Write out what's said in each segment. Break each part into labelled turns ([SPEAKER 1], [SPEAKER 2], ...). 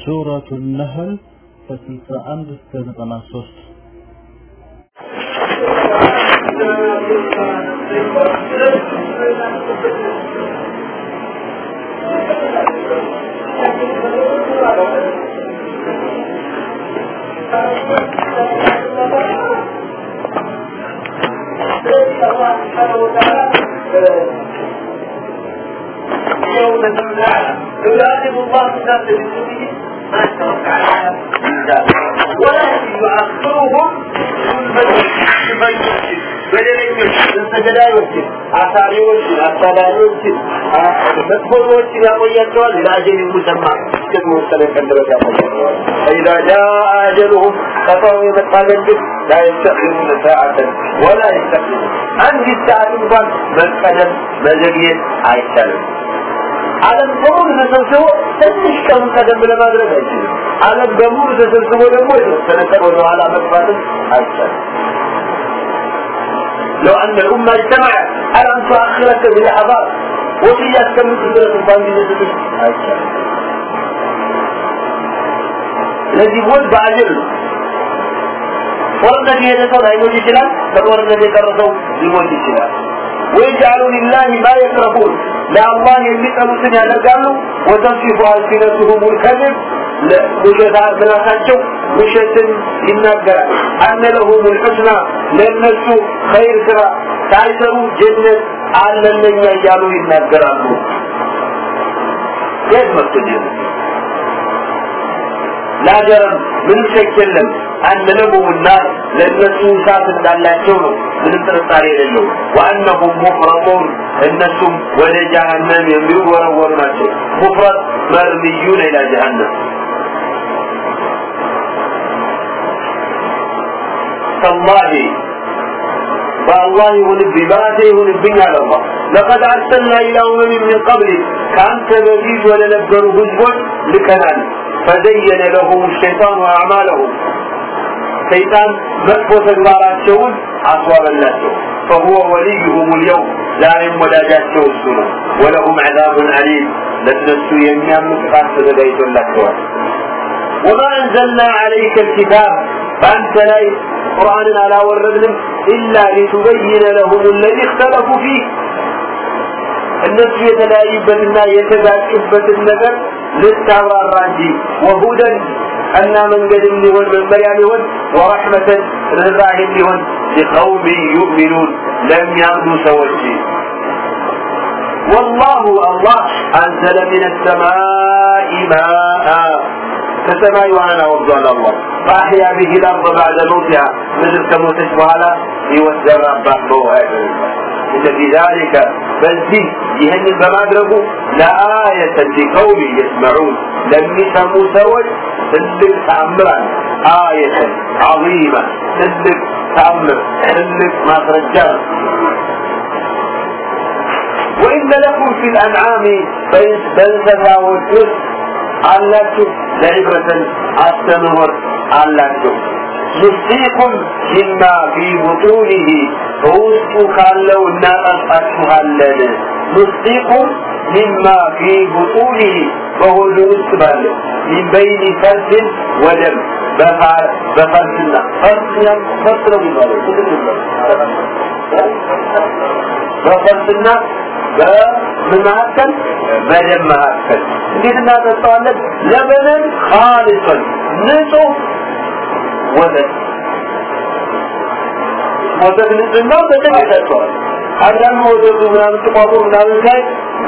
[SPEAKER 1] ሱረቱ ነህል ከ61 እስከ 93
[SPEAKER 2] يوم المناعة يغالب الله الناس برسوله ወላሂ ዩአኽሩሁም ሽመኞችን በደለኞችን ተገዳዮችን አሳሪዎችን አሳዳሪዎችን መጥፎዎችን ያቆያቸዋል ዓለም በሙሉ ተሰብስቦ ትንሽ ቀን ቀደም ለማድረግ አይችልም ዓለም በሙሉ ተሰብስቦ ደግሞ የተወሰነ ቀን ወደኋላ መግባትም አይቻልም لو أن الأمة اجتمعت على أن تؤخرك بلحظات وفيها كم قدرة فان بنسبة الذي ولد بأجل ورد يدته لا يموت يشلال فورد يدرسه يموت يشلال ويجعلوا ወይጃሉ ሊላህ ማ የክረሁን ለአላህ የሚጠሉትን ያደርጋሉ። ወተንሲፉ አልሲነቱሁም ልከዝብ ውሸታ ምላሳቸው ውሸትን ይናገራል። አነ ለሁም ልሑስና ለእነሱ ኸይር ስራ ሳይሰሩ ጀነት አለነኛ እያሉ ይናገራሉ። የት መጡ ጀነት? ላገረም ሸክ የለም። አነ ለሁም ናር ለእነሱ እሳት እንዳላቸው ነው ምንም ጥርጣሬ የሌለው ወአነሁም ሙፍረጡን እነሱም ወደ ጀሃነም የሚወረወሩ ናቸው ሙፍረጥ መርምዩን ኢላ ጀሃነም تالله فالله يهنبي براته يهنبي على الله لقد أرسلنا إلى أمم من قبل كأنت بجيز ولا نبقروا هزبون لكنان فزين لهم الشيطان وأعمالهم شيطان مكفو تكبارات شون أصواب الناس فهو وليهم اليوم لا ولا جات السنة ولهم عذاب عليم لتنسوا يميام مكفاس تبقيت لك وما أنزلنا عليك الكتاب فأنت لا قرآن على وردنا إلا لتبين لهم الذي اختلفوا فيه الناس يتلاعبنا يتذاكبة النذر للتعرار راجي وهدى أن من قد لهن من بيان لهن ورحمة رضاه لهن لقوم يؤمنون لم يعملوا سوى والله الله أنزل من السماء ماء ከሰማይ ውሃን አወርዷል አላህ فأحيا به الأرض بعد موتها ምድር ከሞተች በኋላ ህይወት ዘራባት በውሃ إن في ذلك በዚህ ይህንን በማድረጉ ለአየተ ሊቀውም يسمعون ለሚሰሙ ሰዎች ትልቅ ተአምራል አየተን عظيمة ትልቅ ተአምር ትልቅ ማስረጃ ነው وإن لكم في الأنعام በእንስሳዎች ውስጥ አላችሁ ለዕብረትን አስተምህር አላችሁ ኑስቂኩም ሚማ ፊ ቡጡኒህ በውስጡ ካለው እናጠጣችኋለን ኑስቂኩም ሚማ ፊ ቡጡኒህ በሆዱ ውስጥ ባለው ሚን ፈርስን ወደም በፈርስና ፈርስና ፈርስ ነው የሚባለው። በፈርስና በደም መካከል እንዴት እናጠጣዋለን ለበነን ኻሊሰን ንጹህ ወተት ወተት ንጽህናው ይሰጠዋል አንዳንዱ ወተቱ ምናምን ጥቋቁ ምናምን ሳይ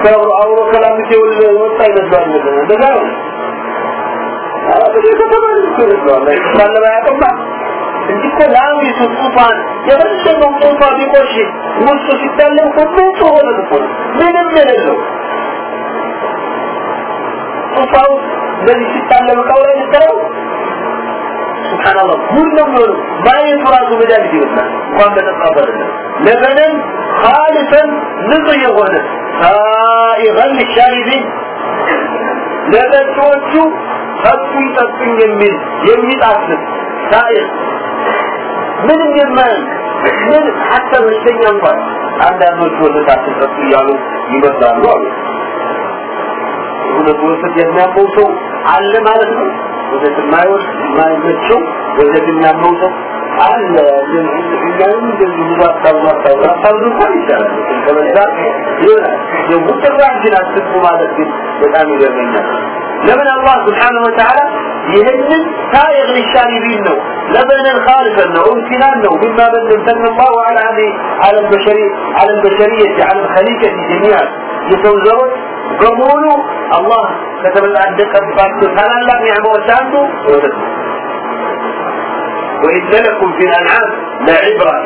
[SPEAKER 2] ከአውሮ ከላምቴ ወጣ ይመስላል እንደዛ ነው። ላይ ልትለው ሱብሓንላህ ጉድ ነው ማየቱ ራሱ መድኃኒት ይመስላል እንኳን አይደለም ለበነን ኻሊሰን ንጹህ የሆነ ለጠጪዎቹ ጠጡኝ የሚል የሚጣፍጥ ሳኢግ ምንም የማያን ምን ሀተ በሽተኛ እንኳን አንዳንዶች ወተት አትጠጡ እያሉ ይመስላሉ አሉ እውነት ወተት የሚያመው ሰው አለ ማለት ነው ወደት የማይወድ የማይመቸው ወደት የሚያመው ሰው አለ እኛም እንደዚህ ብዙ አታብዙ አታብዙ አታብዙ እንኳን ይቻላል ከበዛ ይሆናል የሙጥራችን አስቡ ማለት ግን በጣም ይገርመኛል ለምን አላህ ስብሓንሁ ወተዓላ ይህንን ሳይር ሊሻሪቢን ነው ለበነን ካልፈን ነው امتنان ነው مما من امتن الله على هذه على البشرية على البشرية على الخليقة جميعا የሰው ዘሮች በሙሉ አላህ ከተመጻደቀባቸው ታላላቅ ኒዕማዎች አንዱ ወተት ነው وإن لكم في الأنعام لعبرة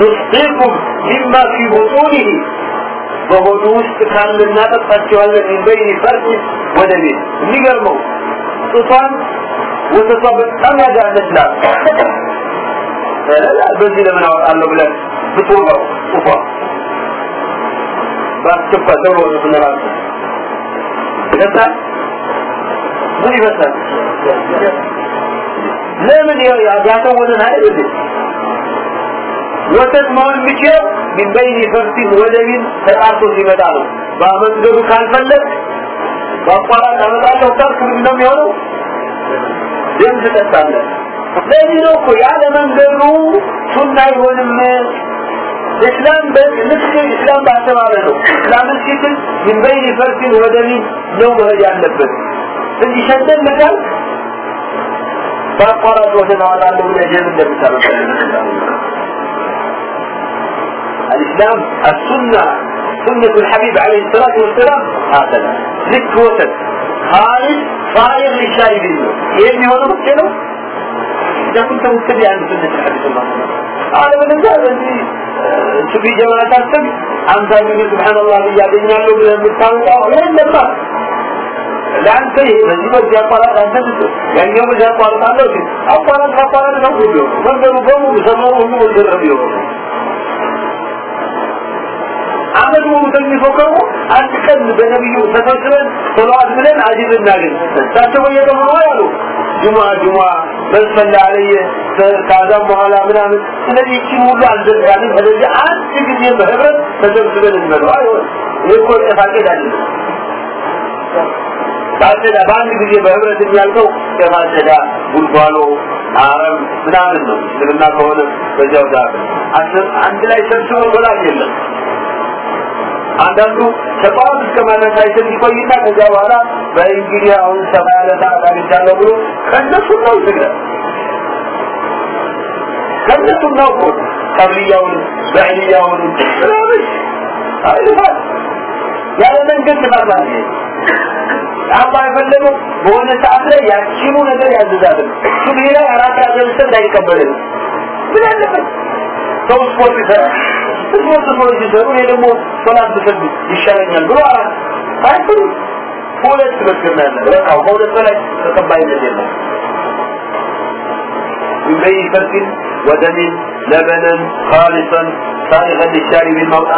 [SPEAKER 2] نسقيكم مما في بطونه በሆዱ ውስጥ ካለ እናጠጣቸዋለን ሚን በይን ፈርድ ወደ ቤት የሚገርመው ጡቷን ወተቷ በጣም ያጋለችላል በዚህ ለምን አወጣለሁ ብለን ብትወጋው ጡቷ በአስቸኳይ ተብሎ ወተቱን ራሱ ምን ይፈታል ለምን ያጋተው ወተት አይደል ወተት መሆን የሚችለው ምን በይን ፈርሲን ወደ ቢን ተጣርቶ ሲመጣ ነው። በመንገዱ ካልፈለግ በአቋራጭ አመጣለሁ ካልክ ምንድን ነው የሚሆነው? ደም ትጠጣለህ። ለዚህ ነው እኮ ያለ መንገዱ ሱና አይሆንም እስላም ልክ እስላም ባስተማረ ነው እስላምን ሲትል ምን በይን ፈርሲን ወደ ቢን ነው መሄድ ያለበት እንጂ ሸደን መካል በአቋራጭ ወደ ናወጣለሁ ብለህ ደም እንደምታመጣ الإسلام السنة سنة الحبيب عليه الصلاة والسلام هكذا ذك وسط خالد صائر للشاربين يبني هو مكتنه إذا كنت متبعا لسنة الحبيب صلى الله عليه وسلم هذا من الزاد ሱቢ ጀማዓታችን አንተ ምን ሱብሃንአላህ ይያገኛለሁ ብለህ የምታወጣው የለም ለአንተ ይሄ በዚህ በዚህ አንተ ነው ሁሉ መንገዱ በሙሉ ሁሉ ወደ ረቢ ይሆናል አመት ሙሉ ተኝቶ ከርሞ አንድ ቀን በነቢዩ ተሰብስበን ብለን አጂብ እናገኝ። እሳቸው በየቀኑ ነው ያሉ። ጁማ ጁማ በሰላ አለየ ከአዛም በኋላ ምናምን ስለዚህ ይችን ሁሉ አልዘጋንም ስለዚህ አንድ ጊዜ በህብረት ተሰብስበን እንበለው። አይሆን ይህ እኮ ጠፋቄት አይደለም ታጨዳ በአንድ ጊዜ በህብረት የሚያልቀው ከማጨዳ ጉልጓሎ አረም ምናምን ነው። እስልምና ከሆነ በዚያው ሰዓት አንድ ላይ ሰብስቦ ሶላት የለም አንዳንዱ ከጠዋት እስከ ማታ ሳይሰል ይቆይና ከዚያ በኋላ በእንግዲህ አሁን ሰፋ ያለ ሰዓት አግኝቻለሁ ብሎ ከእነሱ ነው ይስግዳል ከእነሱ ነው ቀብልያውን በዕልያውን ያለ መንገድ ማለት አላህ የፈለገው በሆነ ሰዓት ላይ ያቺኑ ነገር ያዘዛልን ሱብሂ ላይ አራት ያዘልሰን እንዳይቀበልን ምን አለበት። ሰው ስፖርት ይሰራል ስፖርት ሰዎች ሲሰሩ እኔ ደግሞ ሶላት ብሰግድ ይሻለኛል ብሎ አራት አይሰሩ ሁለት መስገድ ነው ያለ በቃ ከሁለት በላይ ተቀባይነት የለም يبي فرق ودم لبنا خالصا صالحا للشارب الموت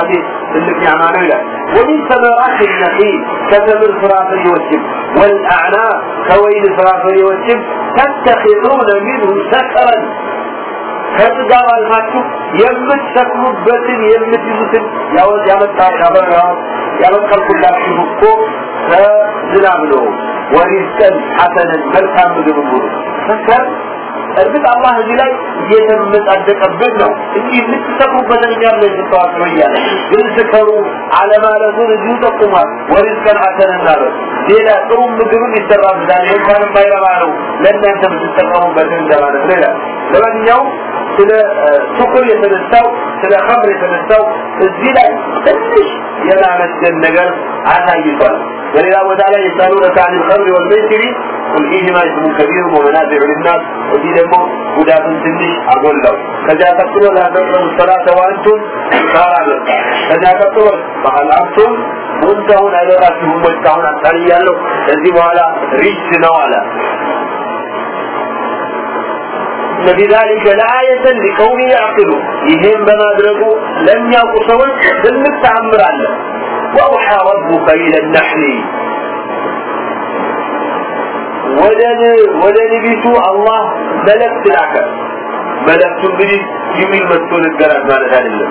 [SPEAKER 2] اللي يعملوا له ومن ثمرات النخيل كثمر فرافر يوجب والاعناق كويل فرافر يوجب تتخذون منه سكرا ከጥጋብ አልፋችሁ የምትሰክሩበትን የምትይዙትን ያበቀልኩላችሁ እኮ ከዝናብ ነው። ወሪዝቀን ሐሰንን መልካም ምግብ ሙሉ ሰከር እርግጥ አላህ እዚህ ላይ እየተመጻደቀብን ነው እንጂ ልትሰክሩበትን እኛም ላይ ነው እያለ ግን ስከሩ አለማለቱን እዚሁ ጠቁሟል ወሪዝቀን ሐሰንን ማለት ሌላ ጥሩ ምግብም ይሰራል ዛሬ እንኳን የማይረባ ነው ለእናንተ የምትጠቀሙበትን እንደማለት ሌላ ለማንኛውም ስለ ሱክር የተነሳው ስለ ኸምር የተነሳው እዚህ ላይ ትንሽ የማመስገን ነገር አሳይቷል። በሌላ ቦታ ላይ የሳሉነከ አን ልኸምር ወልመይሲሪ ቁል ፊህማ ኢስሙን ከቢር ወመናፊዑ እዚህ ደግሞ ጉዳቱን ትንሽ አጎላው። ከዚያ ቀጥሎ ላተቅረቡ ሰላተ ወአንቱም ሱካራ ከዚያ ቀጥሎ ባህል አንቱም ሙንተሁን አይበቃችሁም ወይ እስካሁን አታልያለሁ ከዚህ በኋላ ሪች ነው አለ إن بذلك لآية لقوم يعقلوا يهم بما درقوا لم يقوا سوى ذلك تعمر عنه وأوحى ربك إلى النحل ودن ودن بيتو الله ملك تلعك ملك تنبري يميل مسؤول الجرات مالك هذا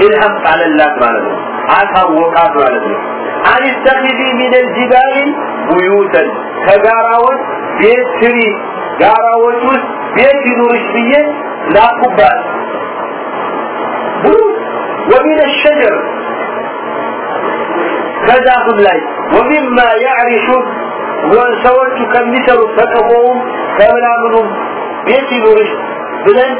[SPEAKER 2] إلهم على الله مالك عاكا وقعت مالك አን ተኺዚ ሚን አልጅባል ቡዩተን ከጋራዎች ቤት ስሪ ጋራዎች ውስጥ ቤት ይኑርሽ ብዬ ላኩባት ቡዩት ወሚን الشجر ከዛፍም ላይ ወሚማ ያዕሪሹን ሰዎቹ ከሚሰሩት ተቀፎውም ከምናምኑም ቤት ይኑርሽ ብለን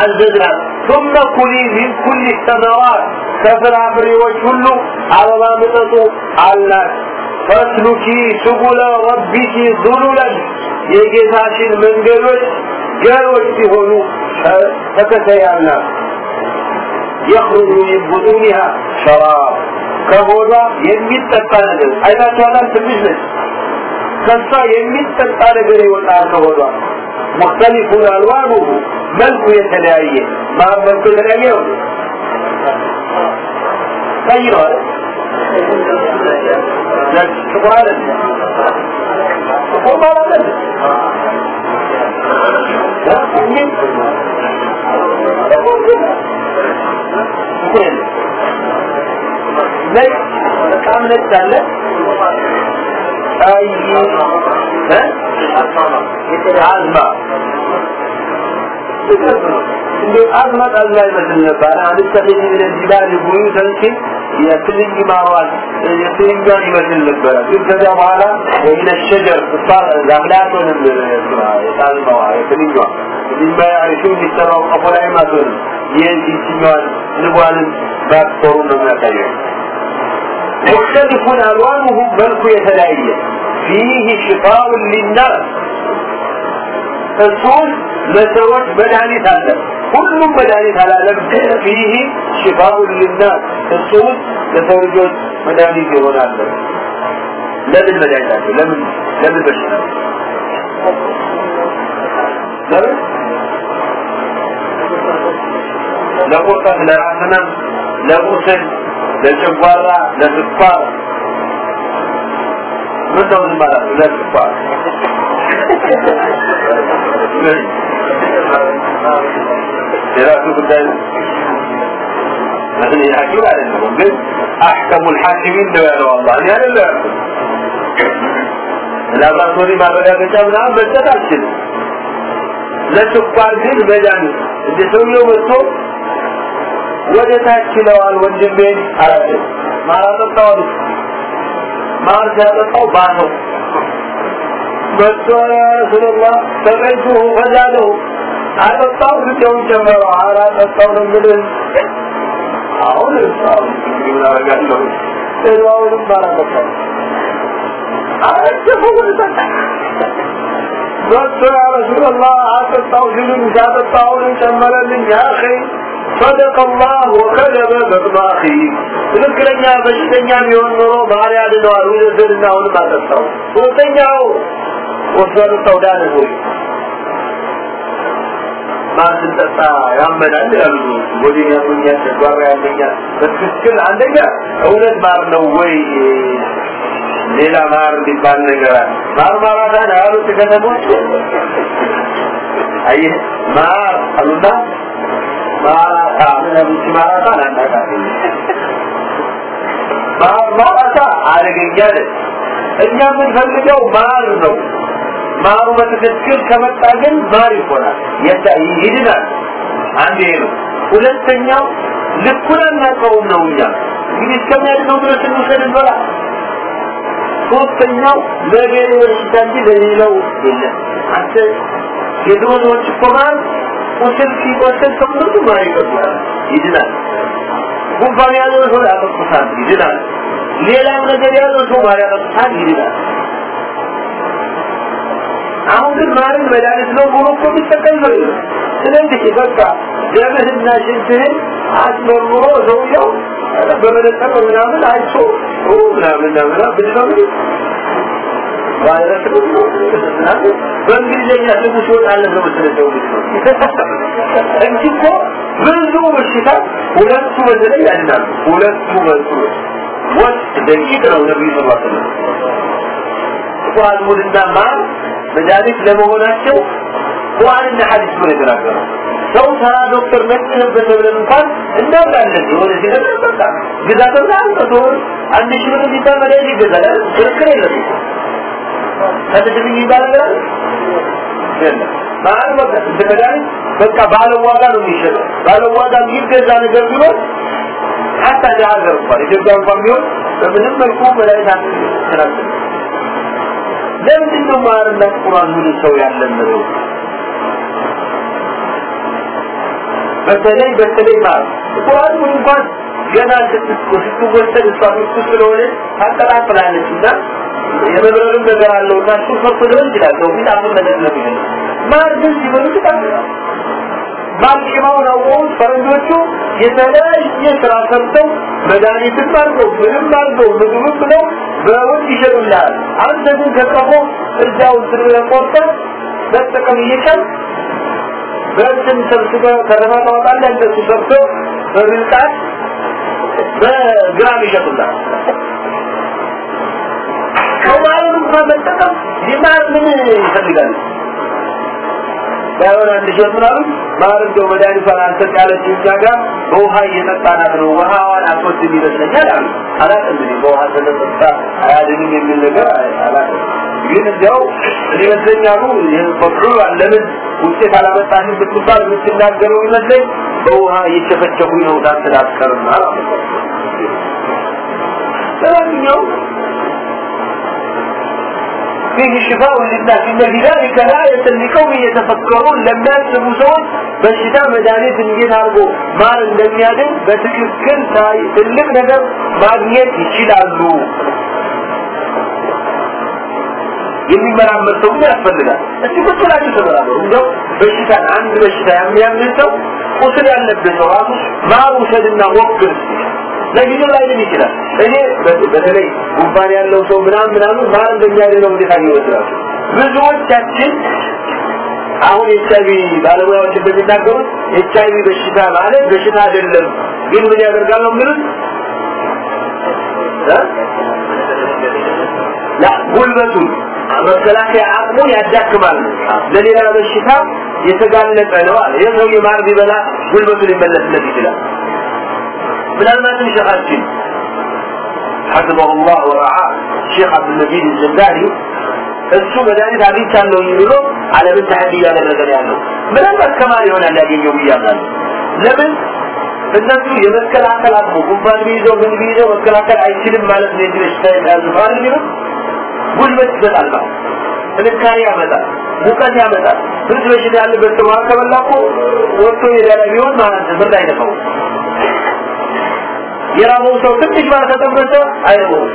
[SPEAKER 2] አዘዝናት ثم كلي من كل الثمرات ከፍራፍሬዎች ሁሉ አበባ ምጠጡ አልናት ፈስሉኪ ሱቡለ ረቢኪ ዙሉለን የጌታሽን መንገዶች ገሮች ሲሆኑ ተከተያልናት يخرج من بطونها شراب ከሆዷ የሚጠጣ ነገር አይታችኋል ትንሽ ነች ከሷ የሚጠጣ ነገር ይወጣል ከሆዷ مختلف الوانه መልኩ የተለያየ ማር መልኩ የተለያየ ነው ቀይ ነው አይደል ጥቁር አይደል ማለት አይደል ነጭ አዝማ እንደ አዝማ አዝማ ይመስል ነበር ምን ጅባል ጉዩ ተንቺ የትልኝ ማሯን የትልኛን ይመስል ነበረ። ግን ከዚያ በኋላ ወይነ ሸጀር ዛፍ ላይ አትሆንም የትልኛ ሚባያሪሹ የሚሰራው ቀፎ ላይም አትሆንም። ይህን ነው የሚያሳየው። ሙክተሊፉን አልዋኑሁም መልኩ የተለያየ ፊህ ሽፋውን ሊናስ እሱን ለሰዎች መድኃኒት አለን ሁሉም መድኃኒት አላለም። ፊህ ሽፋኡን ሊናስ እሱ ለሰው ልጆች መዳኒት ይሆናል ለምን መድኃኒታቸው ለምን? ለምን በሽታ? ለቁርጠት ለራስ ለቁስል ለጨጓራ ለስኳር። ምን ነው ለስኳር። የራሱ ጉዳይ ነው مثل الحكيم على المنزل أحكم الحاكمين لو يعلم الله يعني لا ላብራቶሪ ማረጋገጫ ምናምን መስጠት አልችልም ለስኳር ግን መድኃኒት እንደ ሰውየው መጥቶ ወደ ታች ይለዋል ወንድሜን አላቸው ማር አጠጣው አሉት ማር ሲያጠጣው ባሰው መጥቶ ያ ረሱላላህ ተቀይቱሁ ፈዛለሁ አጠጣው ግዳውን ጨመረው አላጠጣው ነው የምልህ አሁን እሳው እንግዲህ ምን አደርጋለሁ ሌላውንም አላጠጣው አረጀፈው ወደ ታች መጥቶ ያ ረሱላላህ አጠጣው ሲሉኝ ሲያጠጣውን ጨመረልኝ ያ አኺ صدق الله وكذب بطن اخي ትክክለኛ በሽተኛ ቢሆን ኖሮ ባህሪ ያድነዋል ውደድና አሁን ማጠጣው ሶስተኛው ወሰኑ ተውዳነ ሆይ ማር ስንጠጣ ያመናል ይላሉ። ወዲህ ያመኛል ተጓራ ያመኛል። በትክክል አንደኛ እውነት ማር ነው ወይ? ሌላ ማር ሊባል ነገር አለ። ማር ማራታን ያሉት ከተሞች አየህ ማር አሉና ማራታ ምናምን ማራታ ናናቃት ማራታ አደገኛ ነች እኛ የምንፈልገው ማር ነው ማሩ በትክክል ከመጣ ግን ማር ይሆናል። ይድናል አንድ ነው። ሁለተኛው ልኩን አናውቀውም ነው እኛ። እንግዲህ እስከሚያድነው ድረስ እንውሰድ እንበላ። ሶስተኛው ለሌላ በሽታ እንጂ ለሌላው የለም። አንተ የድሮ ሰዎች እኮ ቁስል ሲቆስል ከምርቱ ማር ይቀጥላል ይድናል። ጉንፋን ያለው ሰው ያጠቁታል። ይድናል። ሌላም ነገር ያለው ሰው ማር ያጠቁታል። ይድናል አሁን ግን ማርን መድኃኒት ነው ብሎ እኮ ቢጠቀም ነው። ስለዚህ በቃ ደምህና ሽንትህን አስመርምሮ ሰውየው በመነጠር ምናምን አይቶ ምናምን ምናምን በእንግሊዝኛ ስሙ ሲወጣለት ነው መሰለኝ እንጂ እኮ ብዙ በሽታ ሁለቱ በተለይ ያድናሉ። ሁለቱ መልኩ ወጥ ደቂቅ ነው ነቢዩ ስ ስለም ቁርአን ሙድና ማር መድኃኒት ለመሆናቸው ቁርአንና ሐዲስ ነው የተናገረው። ሰው ተራ ዶክተር ነቅህበት ብለን እንኳን እናምናለን የሆነ ሲነገር በቃ ግዛ ተብላ አንድ ሺህ ብር ቢባል መድኃኒት ይገዛል? ክርክር የለም። ከትድን የሚባል ነገር ማለት በቃ መድኃኒት በቃ ባለ ዋጋ ነው የሚሸጠው። ባለ ዋጋ የሚገዛ ነገር ቢሆን ሀታ ሀገር እንኳን ኢትዮጵያ እንኳን ቢሆን በምንም መልኩ መድኃኒት አትችላል ለምንድን ነው ማርና ቁርአን ምን ሰው ያለመደው በተለይ በተለይ ማለት ቁርአን ምን እንኳን ገና ስትወሰድ እሷ ሚስቱ ስለሆነ ታቀጣጥላለች እና የመብረርም ነገር አለው እና እሱ ፈርቶ ሊሆን ይችላል። ሰው ፊት ነገር ነው የሚሆን ማር ግን ሲበሉ ባልቂማውን አውቀውት ፈረንጆቹ የተለያየ ስራ ሰርተው መድኃኒትም አድርገው ምንም አድርገው ምግብም ብለው በውድ ይሸጡልሃል አንተ ግን ከቀፎ እዛው ስር ቆርጠህ መጠቀም እየቻል በእንትን ሰብስበህ ከተማ ታወጣለህ እንደሱ ሰርተው በብልጣት በግራም ይሸጡልሃል ከማርን እንኳን መጠቀም ሊማር ምን ይፈልጋል ባይሆን አንድ ሺህ ምናምን ማር መድኃኒቷን አንተ ያለች እኛ ጋር በውሃ እየጠጣናት ነው ውሃዋን አትወድም ይመስለኛል አሉ። አላውቅም እንግዲህ በውሃ ስለጠጣ አያድንም የሚል ነገር አላውቅም። ግን እንዲያው ይመስለኛሉ ፈቅሩ ለምን ውጤት አላመጣህም ብትባል የምትናገረው ይመስለኝ በውሃ እየቸፈቸፉኝ ነው ዳንትን አትቀርም ለማንኛውም فيه شفاء للناس إن في ذلك لآية لقوم يتفكرون لما يسموا سوون በሽታ መድኃኒት እንዴት አድርጎ ማር እንደሚያድን በትክክል ትልቅ ነገር ማግኘት ይችላሉ የሚመራመር ሰው ግን ያስፈልጋል እስቲ ቁጭ ብላችሁ ተመራመሩ እንደው በሽታን አንድ በሽታ የሚያምን ሰው ቁስል ያለበት ሰው ራሱ ማር ውሰድና ሞክር ለጊዜው ላይድን ይችላል እኔ በተለይ ጉንፋን ያለው ሰው ምናምን ምናምን ማር እንደሚያድነው እንዴት ይወስዳል ብዙዎቻችን አሁን ኤችአይቪ ባለሙያዎች እንደሚናገሩት ኤችአይቪ በሽታ ማለት በሽታ አይደለም። ግን ምን ያደርጋል ነው የሚሉት? ላ ጉልበቱን መከላከያ አቅሙን ያዳክማል። ለሌላ በሽታ የተጋለጠ ነው አለ። የሰው የማር ቢበላ ጉልበቱን ሊመለስለት ይችላል ምናልባትም ሸኻችን حفظه الله ورعاه الشيخ عبد المجيد الزنداني እሱ መድኃኒት አግኝቻለሁ ብሎ ዓለምን ተሐዲ እያደረገ ያለው ምናልባት ከማን ይሆናል ያገኘው ብያምናለሁ ለምን እነሱ የመከላከል አቅሙ ጉንፋን ቢይዘው ምን ቢይዘው መከላከል አይችልም ማለት ነው እንጂ በሽታ ያዝፋል የሚሉ ጉልበት ይሰጣል ማለት ጥንካሬ ያመጣል ሙቀት ያመጣል ብዙ በሽታ ያለበት ሰው ከበላ እኮ ወጥቶ የዳለ ቢሆን ማለት ብርድ አይነፋው የራበው ሰው ትንሽ ባር ከተጠበሰ አይርበውም።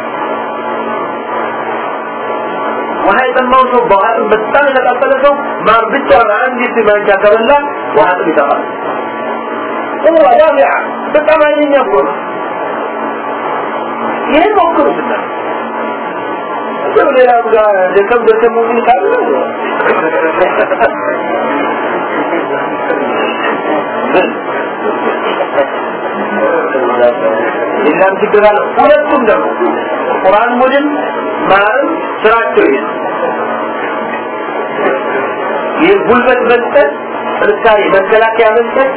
[SPEAKER 2] ውሃ የጠማው ሰው በውሃ በጣም የተቃጠለ ሰው ማር ብቻ አንዲት ማንኪያ ከበላ ውሃ ጥም ይጠፋል። ጥሩ ዋቢያ በጣም አይነኛ ኮ ነው። ይህን ሞክሩትና እንደው ሌላ ጋር ደከም ደከም የሚል ካለ ሌላም ችግር አለ። ሁለቱም ደግሞ ቁርአን ቡድን ማርም ስራቸው ይሄ የጉልበት መስጠት ጥንካሬ መከላከያ መስጠት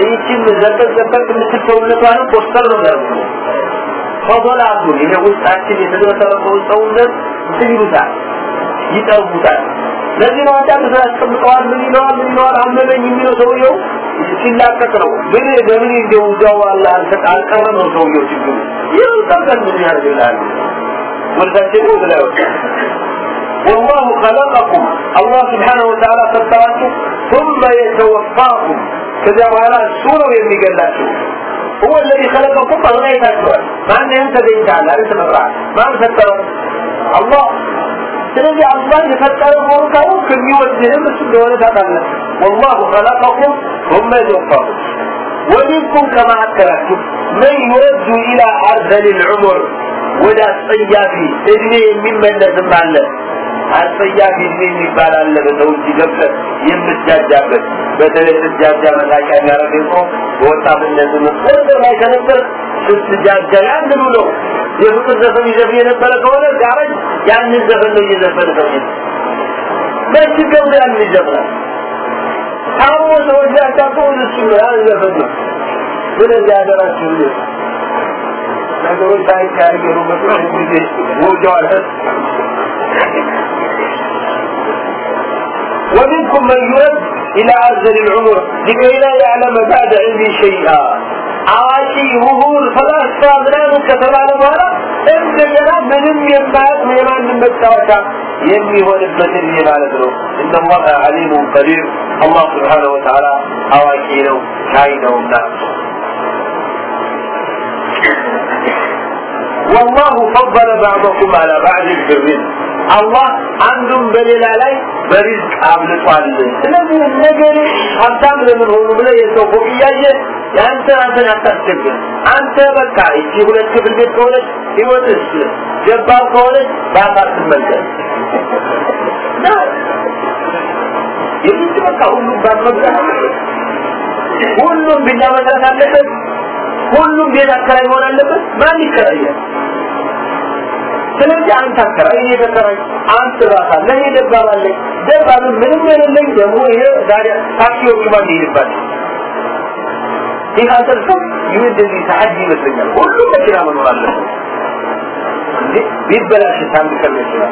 [SPEAKER 2] ይህችን ዘበት ዘበት የምትል ሰውነቷንም ፖስተር ነው ያሉ ፈضላቱ ይሄ ውስጣችን የተደረሰረው ሰውነት እንትን ይጠቡታል። ለዚህ ነው አንዳንድ ሰው ያስቀምጠዋል ምን ይለዋል? ምን ይለዋል? አመመኝ የሚለው ሰውየው ሲላቀቅ ነው ግን በምን እንደው እዛው አለ አልቀረም ነው ሰውየው ችግሩ ይህ ጠብቀን ምን ያደርግልሃል ወልዳችን ወደ ላይ ወጣ والله خلقكم الله سبحانه وتعالى فتراكم ثم يتوفاكم كذا وعلى السورة يميقلاكم هو الذي خلقكم أغنيت أكبر ما أنه أنت بيت على أنت مطرع ما فتر الله ስለዚህ አላህ የፈጠረ መሆኑ ካሁን ከሚወድህም እሱ እንደሆነ ታውቃለህ። ወላሁ ኸለቀኩም ሁመ ይወፋኩም ወሚንኩም ከመካከላችሁ መን ይወዱ ኢላ አርዘል ልዑሙር ወደ አስጸያፊ እድሜ የሚመለስም አለ። አስጸያፊ እድሜ የሚባል አለ። በሰው እጅ የምትጃጃበት በተለይ ስትጃጃ መሳቂያ የሚያረገ ሰው በወጣትነት ወደ ላይ ከነበር ስትጃጃ ያንኑ ነው። የፍቅር ዘፈን ይዘፍን የነበረ ከሆነ ጋረጅ ያንን ዘፈን ነው እየዘፈን ሰው መች ገብቶ ያንን ይዘፍናል ታሞ ሰዎች ያጫቀውን እሱ ነው ያን ዘፈን ነው ስለዚህ ሀገራችን ነገሮች ሳይቀያየሩ በጥሩ ጊዜ ወጀዋል ومنكم من يرد إلى أرذل العمر لكي لا يعلم بعد علمه شيئا አዋቂ ምሁር ፈላስፋ ምናምን ከተባለ በኋላ እንደገና ምንም የማያውቅ የማንም መጫወቻ የሚሆንበትን ይህ ማለት ነው። እነ አሊሙ አሊሙን ቀዲር አላህ ስብሓነሁ ወተዓላ አዋቂ ነው ቻይ ነውና ወላሁ ፈضለ ባዕضኩም አላ ባዕድ ብርን አላህ አንዱን በሌላ ላይ በሪዝቅ አብልጧል። ስለዚህ ነገሬ ሀብታም ለምን ሆኑ ብለህ የሰው ፎቅ እያየህ የአንተ ራስን አታስቸግር አንተ በቃ እቺ ሁለት ክፍል ቤት ከሆነች ህይወትስ ጀባር ከሆነች በአካል ትመልከት የግድ በቃ ሁሉም ባትመግዛት ሁሉም ቢላ መስራት አለበት። ሁሉም ቤት አከራይ መሆን አለበት። ማን ይከራያል? ስለዚህ አንተ አከራይ እኔ ተከራይ አንተ ራሳ ለኔ ደባብ አለኝ። ደባብ ምንም የሌለኝ ደግሞ ይሄ ዛሬ ታክሲዎች ማን ይሄድባል ይህ አሰልሰው ይህ እንደዚህ ተሐዲ ይመስለኛል ሁሉም መኪና መኖር አለበት እንዴ ቢበላሽ አንድ ቀን መኪና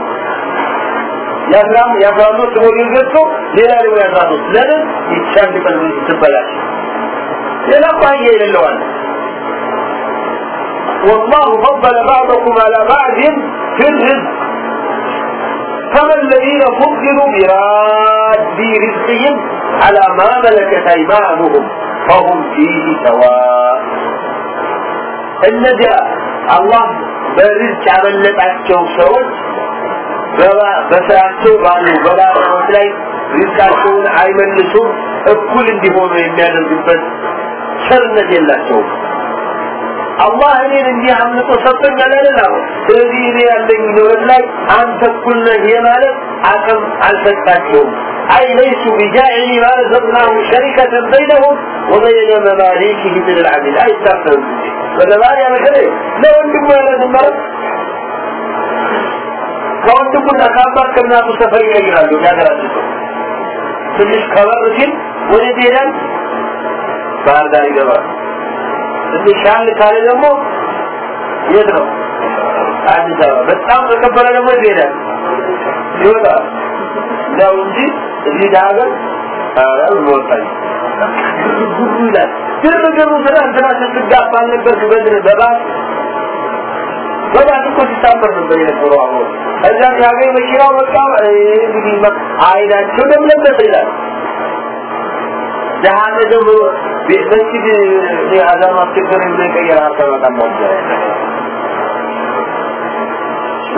[SPEAKER 2] የአስራም የአስራ ሶስት ሞዴል ገዝቶ ሌላ ደግሞ የአስራ ሶስት ለምን ይቺ አንድ ቀን ትበላሽ ሌላ ቋያ የሌለዋል والله فضل بعضكم على بعض في الرزق فما الذين فضلوا براد رزقهم على ما ملكت ايمانهم فهم فيه سواء النجاة الله በርዝቅ ያመለጣቸው ሰዎች በስራቸው ባሉ በባሪያዎች ላይ ሪዝቃቸውን አይመልሱም እኩል እንዲሆኑ የሚያደርግበት ቸርነት የላቸውም አላህ እኔን እንዲህ አምልጦ ሰጥቶኛል አይደለም ስለዚህ እኔ ያለኝ ንብረት ላይ አንተ እኩል ነህ የማለት አቅም አልሰጣቸውም أي ليسوا بجاعل ما رزقناهم شركة بينهم وبين مماليكه من العدل أي تفهم فلما يا مشري لو أنتم ولا تمرت ከወንድሙና ከአባት ከእናቱ ሰፈር ይቀይራሉ ያገራቸው ትንሽ ከበር ሲል ወደ ሄዳል ባህር ዳር ይገባል ትንሽ ሻል ካለ ደግሞ የት ነው አዲስ አበባ በጣም ተከበረ ደግሞ ይሄዳል ይወጣል ነው እንጂ እዚህ ዳገር ኧረ ወጣኝ ጉዱ ይላል ግርግሩ ስለ እንትና ስትጋባ አልነበርክ በድር ሲታመር ነበር የነበረው አሁን። እዛ ሲያገኝ መኪናው በቃ እንግዲህ አይናቸው ደምለበት ይላል። ደሃነ ደግሞ መስጊድ አዛን ማስቸገር የቀየረ ሀሳብ በጣም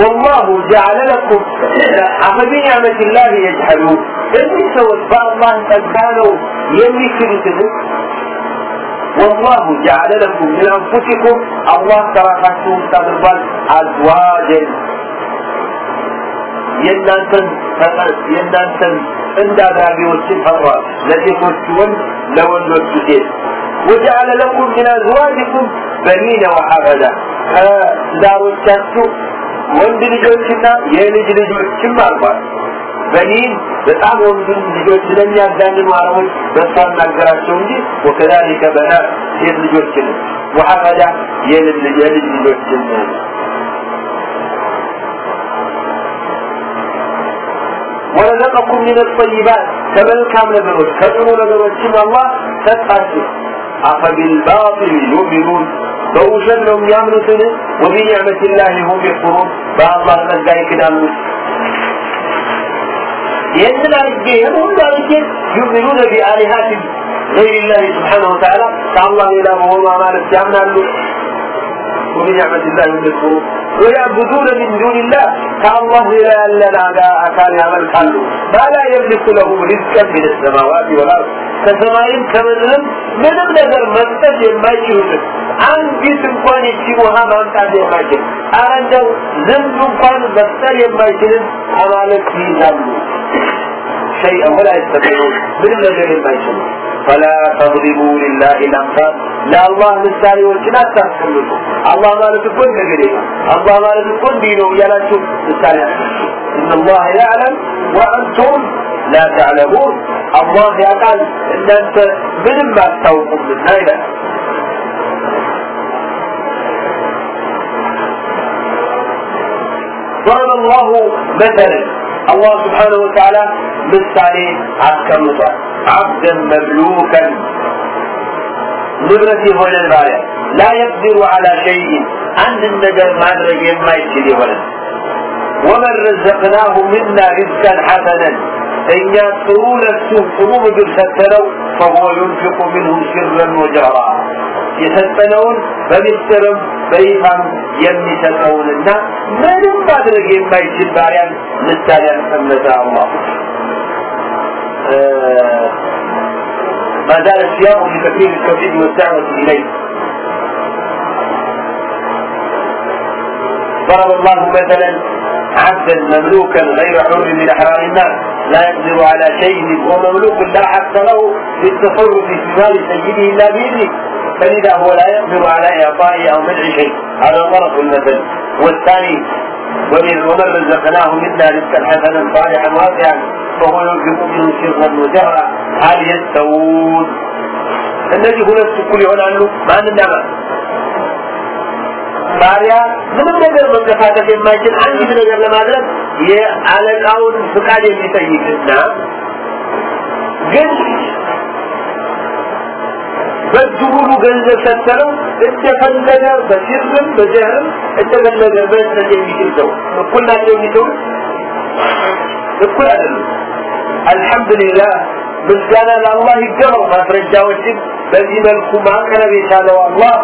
[SPEAKER 2] والله جعل لكم أفبنعمة الله يجحدون እዚህ ሰዎች በአላህ ጸጋ ነው የሚክዱትን والله جعل لكم من أنفسكم الله كراكاتهم تدربال أزواجا የእናንተን ፈቃድ የእናንተን እንደ አድራጊዎችን ፈጥሯል ለሴቶች ወንድ ለወንዶች ሴት وجعل لكم من أزواجكم بنين وحفدا ከትዳሮቻችሁ ወንድ ልጆችና የልጅ ልጆችም አልኳል በኒን በጣም ወንድ ልጆች ስለሚያጋንኑ አረቦች በእሷ እናገራቸው እንጂ ወከዛሊከ በና ሴት ልጆችን ወሐፈዳ የልጅ ልጆችን ወረዘቀኩም ምን ጠይባት ከመልካም ነገሮች ከጥሩ ነገሮችም አላህ ሰጣችሁ አፈቢልባጢል ዩሚኑን በውሸት ነው የሚያምኑትን وبنعمة الله هم يكفرون በአላህ ጸጋ ይክዳሉ ይህንን አድርጌ ይህን ሁሉ አድርጌ يؤمنون بآلهات غير الله سبحانه وتعالى ከአላህ ሌላ መሆኑ ማለት ያምናሉ وبنعمة الله هم يكفرون ወያዕቡዱነ ሚን ዱንላህ? ከአላህ ሌላ ያለን አካል ያመልካሉ። ማላ የምልኩ ለሁም ሪዝቀን ምን ሰማዋት ወላል ከሰማይም ከምድርም ምንም ነገር መስጠት የማይችሉትን አንዲት እንኳን ይቺ ውሃ ማምጣት የማይችል አረ ዝንብ እንኳን መፍጠር የማይችልን አማልክት ይይዛሉ። ሸይአ ወላ ምንም ነገር የማይችሉ። فلا تضربوا لله الامثال لا الله ምሳሌ ወጭን አታስቀምጡ አላህ ማለት እኮ ነገር አላህ ማለት እኮ እንዲህ ነው እያላችሁ ምሳሌ ان الله يعلم وانتم لا تعلمون الله ያውቃል እናንተ ምንም አታውቁም ይላል ضرب الله مثلا الله سبحانه وتعالى ምሳሌ አስቀምጧል عبدا مملوكا ንብረት የሆነ ባሪያ لا يقدر على شيء አንድ ነገር ማድረግ የማይችል የሆነ ومن رزقناه منا رزقا حسنا እኛ ጥሩ ለሱ ጥሩ ምግብ ሰተነው فهو ينفق منه سرا وجهرا የሰጠነውን በሚስጥርም በይፋም የሚሰጠውንና ምንም ማድረግ የማይችል ባሪያን ምሳሌ ያስቀመጠ አላህ ما زال السياق في تكرير التوحيد والدعوة إليه. ضرب الله مثلا عبدا مملوكا غير حر من أحرار الناس لا يقدر على شيء وهو مملوك لا حق له في التصرف في مال سيده إلا بإذنه. فلذا هو لا يقدر على إعطائه أو منع شيء. هذا طرف المثل. والثاني ومن ومن رزقناه منا رزقا حسنا صالحا واسعا. فهو ينفق منه سرا وجهرا هل يستوون እነዚህ ሁለት እኩል ይሆናሉ ማንና ማን ባሪያ ምንም ነገር መንቀሳቀስ የማይችል አንዲት ነገር ለማድረግ የአለቃውን ፍቃድ የሚጠይቅና ግን በእጁ ሙሉ ገንዘብ ሰተነው እንደፈለገ በሲርም በጀህርም እንደፈለገ መስጠት የሚችል ሰው እኩል ናቸው የሚሰው እኩል አይደሉም አልሐምዱሊላህ ምስጋና ለአላህ ይገባው ማስረጃዎችን በዚህ መልኩ ማቅረብ የቻለው አላህ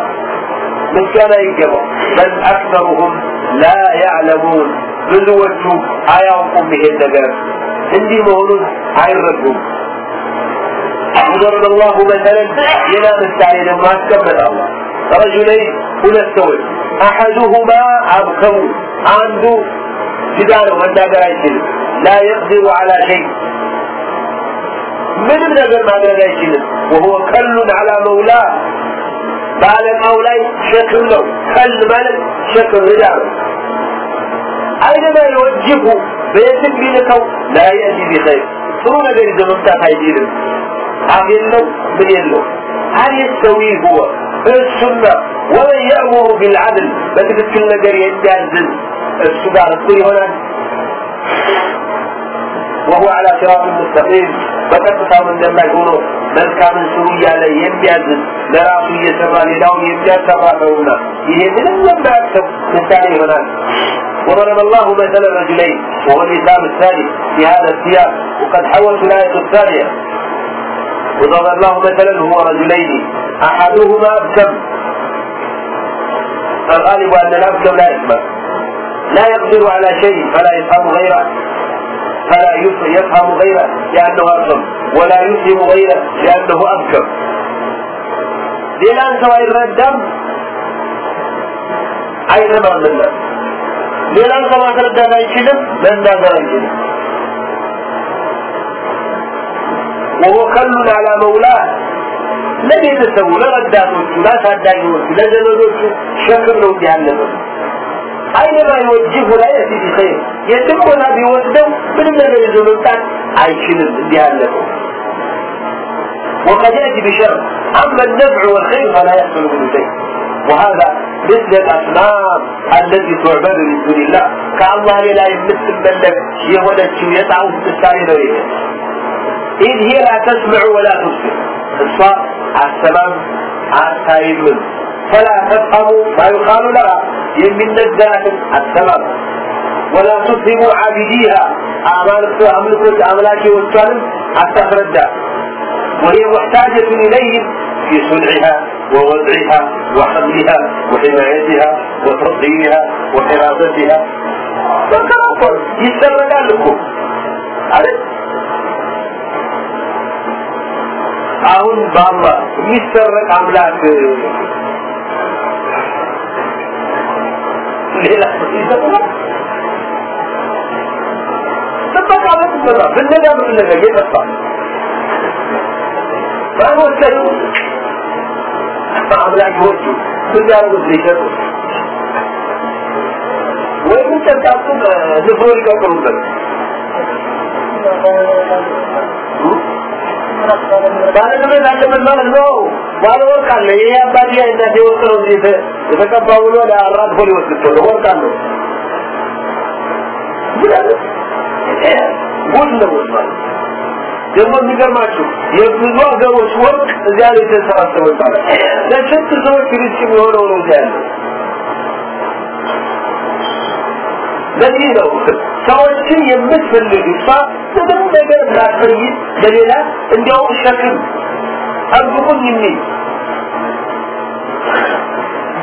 [SPEAKER 2] ምስጋና ይገባው በል አክሰሩሁም ላ ያዕለሙን ብዙዎቹ አያውቁም ይሄን ነገር እንዲህ መሆኑን አይረዱም ضرب الله مثلا ينا مثال لما أسكبت الله رجلين هنا السوي أحدهما أبكم عنده جداره من داقر يشيل لا يقدر على شيء من نقدر ما قدر يشيل وهو كل على مولاه بعد مولاي شكل له كل ملك شكل رجاله أينما يوجهه بيتم بينكو لا يأتي بخير ጥሩ ነገር ይዘህ መምጣት አይችልም አፍ የለው ምን የለው هل يستوي هو السنة ومن يأمر بالعدل بتذكر ነገር የሚያዝን እሱ ጋር እኩል ይሆናል وهو على صراط مستقيم በቀጥታው እንደማይሆኖ መልካምን ስሩ እያለ የሚያዝን ለራሱ እየሰራ ሌላውን የሚያሰራ ነውና ይሄ ምንም የማያሰብ ምሳሌ ይሆናል وضرب الله مثلا رجلين وهو المثال الثاني في هذا السياق وقد حوت الآية الثانية وضرب الله مثلا هو رجلين أحدهما أبكم الغالب أن الأبكم لا يسمع لا يقدر على شيء فلا يفهم غيره فلا يفهم غيره لأنه أبكم ولا يفهم غيره لأنه أبكم ሌላን ሰው አይረዳም አይሰማም እና ሌላን ሰው ማስረዳት አይችልም መናገር አይችልም وهو كل على مولاه ለቤተሰቡ ለረዳቶቹ ለአሳዳጊዎቹ ለዘመዶቹ ሸክም ነው እንዲህ ያለበት አይነማ ይወጅሁ ላይ የፊት ኸይር የትም ቦታ ቢወስደው ምንም ነገር ይዞ መምጣት አይችልም እንዲህ ያለበት وقد يأتي بشر أما النفع والخير فلا يحصل منه شيء وهذا مثل الأصنام التي تعبد من دون الله كالله لا يمثل ملك يهودة يسعى في الساري نريده إذ هي لا تسمع ولا تبصر الصاء السلام التايم فلا تفهم ما يقال لها يمن الذات السلام ولا تفهم عابديها أعمال أملكة أملاك والسلام حتى تردى وهي محتاجة إليهم في صنعها ووضعها وحملها وحمايتها وتطهيرها وحراستها فكرة يسرنا لكم عرفت አሁን በአላህ የሚሰረቅ አምላክ ሌላ ይሰራል ጥበቃ በጥበቃ ማለት ነው። ባለ ወርቅ አለ። ይሄ አባቴ እናቴ ወርቅ ነው የተቀባው ብሎ ሊወስድ ነው። ወርቅ አለው። ጉድ ነው ደግሞ የሚገርማችሁ የብዙ ሀገሮች ወርቅ እዚያ ላይ ተሰባሰበ ይባላል ለስንት ሰዎች risk የሚሆነው ነው እዚያ ያለው ለዚህ ነው ሰዎችን የምትፈልግ እሷ ምንም ነገር እንዳትፈልግ ለሌላ እንዲያው ሸክም ጠብቁኝ የሚል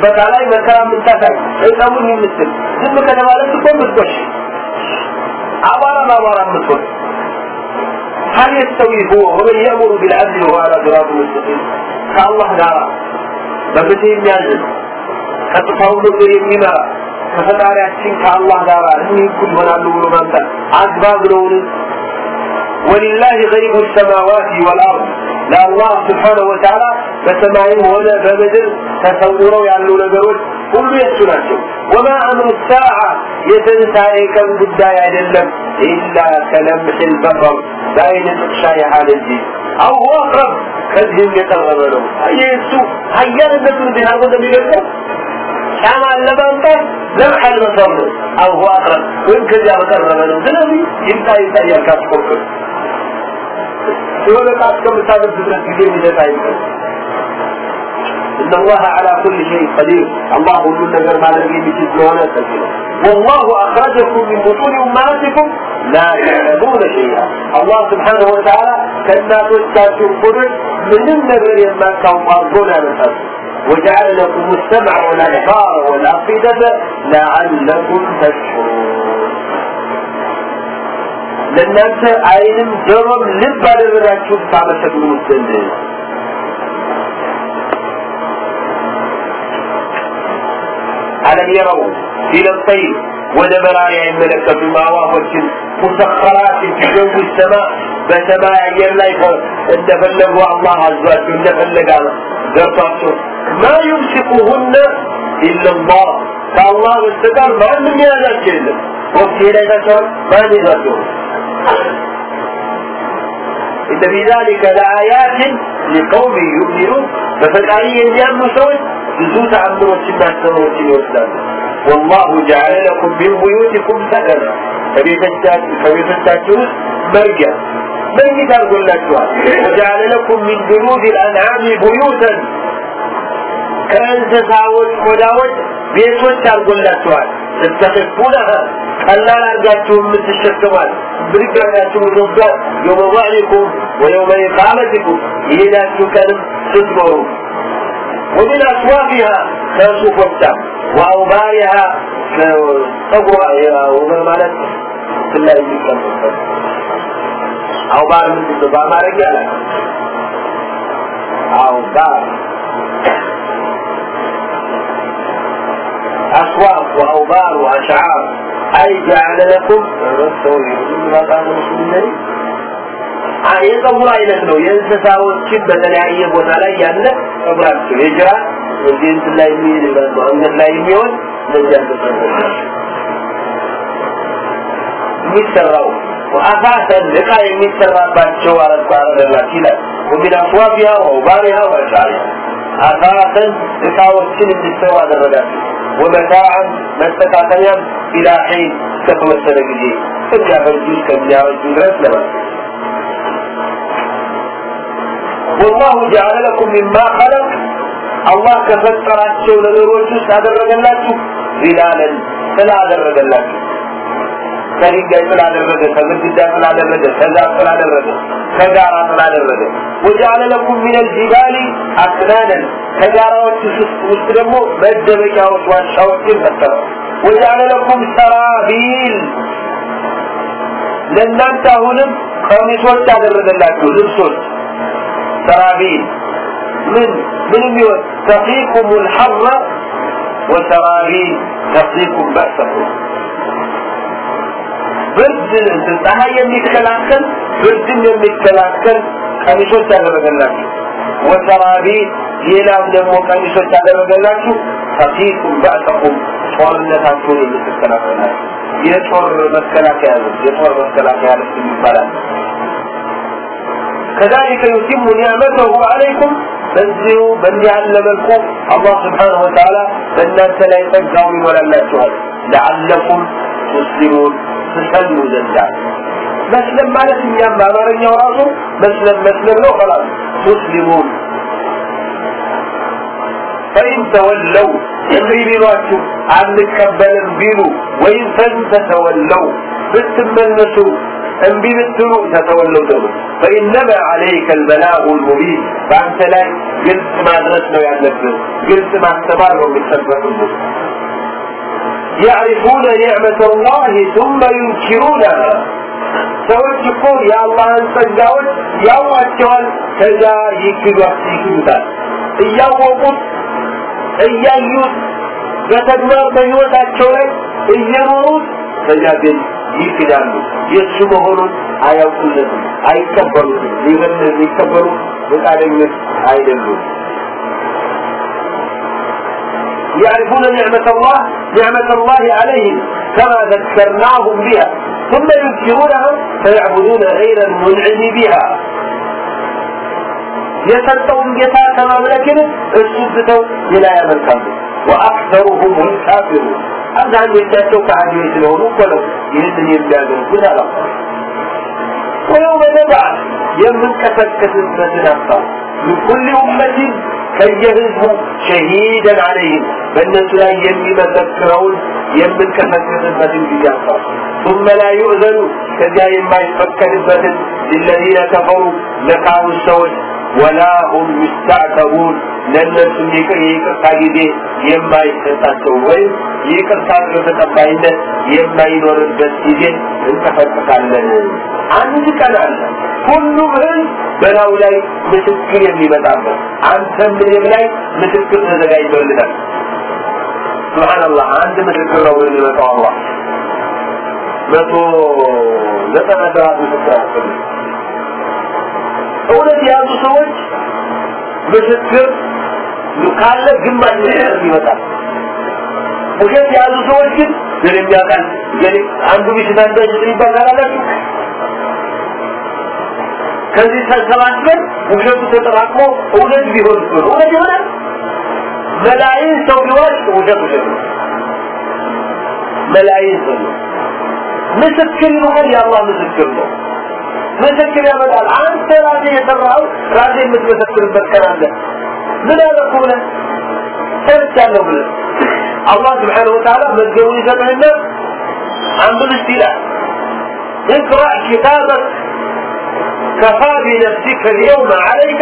[SPEAKER 2] በቃ ላይ መከራ የምታሳይ እጠሙኝ የምትል ዝም ከተባለች እኮ የምትቆሽ አቧራ በአቧራ የምትሆን هل يستوي هو ومن يأمر بالعدل وهو على صراط مستقيم كالله دارا በፍትህ የሚያዝን ከጥፋው ነገር የሚመራ ከፈጣሪያችን ከአላህ ጋር እኒህ እኩል ይሆናሉ ብሎ ማምጣት አግባብ ነውን ወሊላህ ገይቡ ሰማዋት ወልአርድ ለአላህ ስብሓነሁ ወተዓላ በሰማይም ሆነ በምድር ተሰውረው ያሉ ነገሮች ሁሉ የሱ ናቸው። ወማ አምሩ ሳዓ የትንሣኤ ቀን ጉዳይ አይደለም። ኢላ ከለምሕ ልበቀር በአይን ጥቅሻ ያህል እንጂ። አው ሁወ አቅረብ ከዚህም የቀረበ ነው። ይህ እሱ ሀያልነቱን አድርጎ እንደሚገልጸው? ሻማን ለማምጣት ለምሐ ልበሰር ነው። አው አቅረብ ወይም ከዚያ በቀረበ ነው። ስለዚህ ይምጣ ይምጣ አትፎክር የሆነ ዕቃ እስከምታደርግ ድረስ ጊዜ የሚሰጥ አይደለም إن الله على كل شيء قدير الله كل نجر ما لم يجد ولا تكلم والله أخرجكم من بطون أمهاتكم لا تعلمون شيئا الله سبحانه وتعالى كنا تستاذون قدر من النجر يما كان قاربون على وجعل لكم السمع والأبصار والأفئدة لعلكم تشكرون ለእናንተ አይንም ጆሮም ልብ አደረጋችሁ ታመሰግኑት ዘንድ አለም የረው ፊለጠይ ወደ በራሪያ ይመለከቱ አዋፎችን ሙሰኸራትን ፊጀው ሰማ በሰማይ አየር ላይ እንደፈለጉ አላህ አዟቸው እንደፈለጋ ገብቷቸው። ማ ዩምሲኩሁነ ኢላላህ ከአላህ በስተቀር ማንም የያዛቸው የለም። ወቅት ሄዳይታቸዋል ማን ይዛቸው إن في ذلك لآيات لقوم يؤمنون ففتعي ينجم سوي ብዙ ተአምሮችና አስተምሮችን ይወስዳሉ والله جعل لكم من بيوتكم سكنا ከቤቶቻችሁ ውስጥ መርጊያ መኝታ አድርጎላችኋል وجعل لكم من جلود الأنعام بيوتا ከእንስሳዎች ቆዳዎች ቤቶች አድርጎላችኋል ستحبونها ቀላል አድርጋችሁ የምትሸከሟል ብድግ አድርጋችሁ መጓዝ የውመ ዋዕሊኩም ወየውመ ኢቃመቲኩም የሄዳችሁ ቀንም ስትኖሩ ومن أصوافها كسوف الدم وأوبارها كصبوة وما مالت كلا يمكن أوبار من الدبا ما رجع لك أوبار أصواف وأوبار وأشعار أي جعل لكم ما كان رسول الله የጸጉር አይነት ነው የእንስሳዎችን በተለያየ ቦታ ላይ ያለ ጸጉራቸው የጅራት እዚህ እንትን ላይ አንገት ላይ የሚሆን እነዚያ የሚሰራው አሳሰን እቃ የሚሰራባቸው አረጋላት ይላል ወሚን አስዋቢያ ወባሪያ ወሻሪያ አሳሰን እቃዎችን እንዲሰሩ አደረጋቸው ወመታዕን መስተካከያም ኢላሒን እስከተወሰነ ጊዜ እስከሚያበጁ እስከሚያበጁ ድረስ ለማለት ወላሁ ጀዐለ ለኩም ሚማ ኸለቅ አላህ ከፈጠራቸው ነገሮች ውስጥ አደረገላችሁ ዚላለን ስላደረገላችሁ። ከድንጋይ ስላደረገ ከግድግዳ ስላደረገ ከዛፍ ስላደረገ ከጋራ ስላደረገ። ወጃለ ለኩም ሚን አልጂባሊ አክናነን። ከጋራዎች ውስጥ ደግሞ መደበቂያዎች ዋሻዎችን ፈጠረ ወጃለ ለኩም ሰራቢል ለእናንተ አሁንም ቀሚሶች ያደረገላችሁ ልብሶች። ሰራቢል ምን ምንም ይወት ተፊኩም ልሐረ ወሰራቢል ተፊኩም ባሰኩም ብርድን ፀሐይ የሚከላከል ብርድን የሚከላከል ቀሚሶች ያደረገላችሁ ወሰራቢ ሌላም ደግሞ ቀሚሶች ያደረገላችሁ ተቂኩም በእሰኩም ጦርነታችሁን የምትከላከላችሁ የጦር መከላከያ ልብስ የጦር መከላከያ ልብስ ይባላል كذلك يتم نعمته عليكم በዚሁ በእንዲህ ያለ መልኩ አላህ ስብሓንሁ ወተዓላ በእናንተ ላይ ጸጋውን ይሞላላችኋል ለዓለኩም ቱስሊሙን ትጸልዩ ዘንዳ መስለም ማለት እኛም በአማርኛው ራሱ መስለም መስለም ነው ኸላስ ሙስሊሙን ፈኢን ተወለው እምቢ ቢሏችሁ አንቀበልም ቢሉ ወይም ፈን ተተወለው ብትመለሱ እምቢ ብትሉ ተተወለው ተብሎ ፈኢነማ ዐለይከ አልበላኡ ልሙቢን በአንተ ላይ ግልጽ ማድረስ ነው ያለብን ግልጽ ማስተማር ነው የሚጠበቅብን يعرفون نعمة الله ثم ينكرونها ሰዎች እኮ የአላህን ጸጋዎች ያውቋቸዋል ከዛ ይክዷት ይክዱታል እያወቁት እያዩት በተግባር በህይወታቸው ላይ እየኖሩት ከዚያ ግን ይክዳሉ የእሱ መሆኑን አያውቁለትም አይቀበሉትም ይህን ሊቀበሉ ፈቃደኞች አይደሉም يعرفون نعمة الله نعمة الله عليهم كما ذكرناهم بها ثم ينكرونها فيعبدون غير المنعم بها የሰጠውን ጌታ ከማምለክን እሱ ብተው ሌላ ያመልካሉ ወአክተሩሁም ልካፊሩን አብዛኞቻቸው ከሃዲዎች ስለሆኑ እኮ ነው ይህንን የሚያደርጉት አላ ወየውመ ነብዓት የምንቀሰቅስበትን አስታው لكل أمة ከየህዝቡ ሸሂደን አለይህም በእነሱ ላይ የሚመሰክረውን የምንቀሰቅስበትን ጊዜ አስታው ثم لا يؤذن ከዚያ የማይፈቀድበትን للذين كفروا ለካሩ ሰዎች ولا هم يستعتبون ለእነሱም የይቅርታ ጊዜ የማይሰጣቸው ወይም ይቅርታ ተቀባይነት የማይኖርበት ጊዜ እንቀሰቅሳለን አንድ ቀን አለ ሁሉም ህዝብ በላዩ ላይ ምስክር የሚመጣበት አንተም እኔም ላይ ምስክር ተዘጋጅቶልናል ስብሓንላህ አንድ ምስክር ነው የሚመጣው አላህ መቶ ዘጠና ሰባት እውነት የያዙ ሰዎች ምስክር ካለ ግማሽ ምስክር ይመጣል። ውሸት የያዙ ሰዎች ግን ግን የሚያውቃል አንዱ ሚስት አንዱ አይችል ይባላል አላችሁ? ከዚህ ተሰባስበን ውሸቱ ተጠራቅሞ እውነት ቢሆን እውነት ይሆናል ملايين سوبيوات وجدوا جدوا ملايين سوبيوات كل يوم يا الله مسكر له؟ كل يا الان أنت راضي يترعو راضي متمسكر الكلام ده. من هذا قوله؟ ثبت له بله الله سبحانه وتعالى مزقوا لي سبعنا عن بالاستيلاء اقرأ كتابك. كفى بنفسك اليوم عليك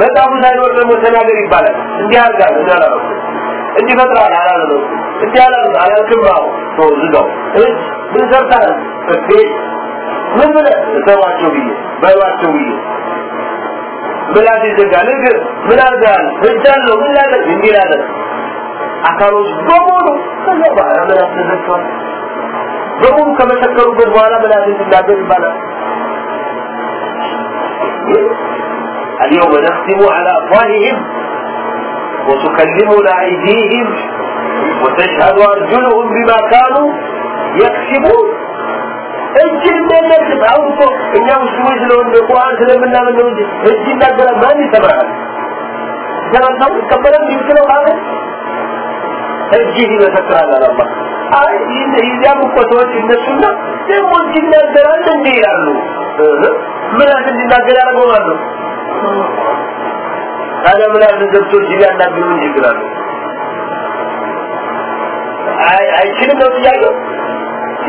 [SPEAKER 2] በጣም ሳይኖር ደግሞ ተናገር ይባላል። እንዲህ አድርጋል እንዳላለ እንዲህ ፈጥራል አላለ እንዲህ አላለ አላልክም አዎ። ተው ዝጋው ምን ሰርታል እቤ ምን ብለህ እሰሯቸው ብዬ በሏቸው ብዬ። ምላስ ይዘጋል እግር ምን አድርጋል እጃለሁ ምን ላደርግ? እንዲህ ላደርግ። አካሎች በሙሉ ከዚያ በኋላ ምላስ በሙሉ ከመሰከሩበት በኋላ ምላስ እንዲናገር ይባላል اليوم نختم على أفواههم وتكلمنا أيديهم وتشهد أرجلهم بما كانوا يكسبون እጅ እንደነክም አውቶ እኛ ሙስሊሞች ስለሆነ ቁርአን ስለምናምን ነው እንጂ እጅ ይናገራል ማን ይሰማል ሰላምታው ይቀበላል የሚችለው ካለ እጅህ ይመሰክራል አላህ አይ ይዚያም እኮ ሰዎች እነሱና ደግሞ እጅ ይናገራል እንዴ ይላሉ ምላስ እንዲናገር ያደርገው ማለት ነው ታዲያ ምላስ ገብቶ እጅ ሊያናግሩ እንጂ ይችላሉ አይችልም ነው ጥያቄው